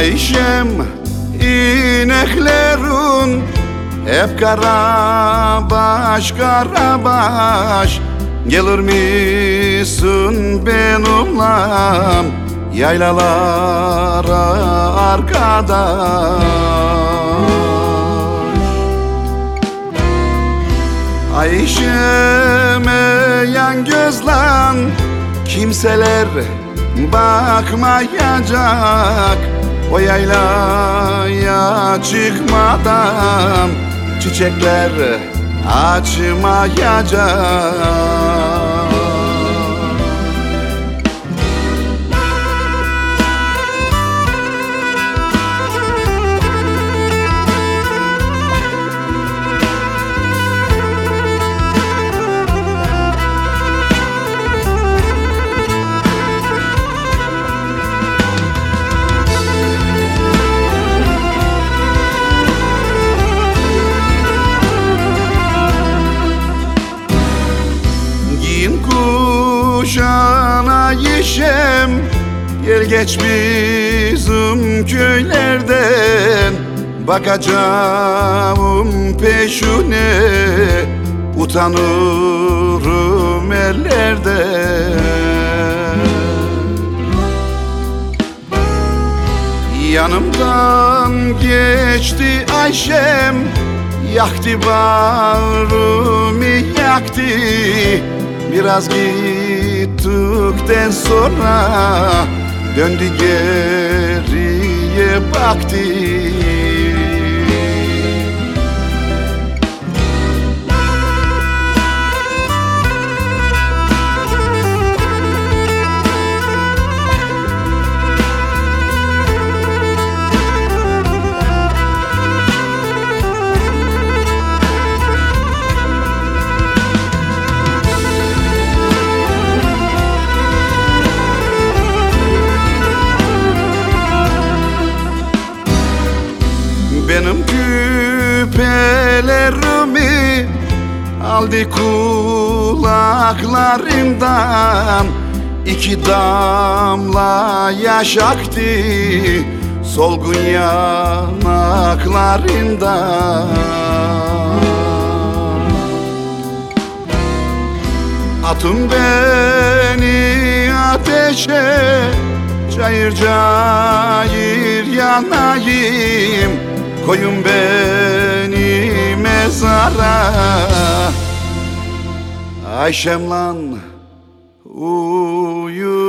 Ayşem ineklerin hep karabaş karabaş Gelir misin benimle yaylalara arkadaş? Ayşe'me yan gözlen Kimseler bakmayacak O yaylaya çıkmadan Çiçekler açmayacak kuşana yeşem Gel geç bizim köylerden. Bakacağım peşine. Utanırım ellerden. Yanımdan geçti Ayşem. Yaktı bağrımı yaktı. Biraz gittikten sonra Döndü geriye baktı küpelerimi aldı kulaklarımdan. İki damla yaş aktı solgun yanaklarından Atın beni ateşe Cayır cayır yanayım. Koyun beni mezara Ayşem lan uyuyayım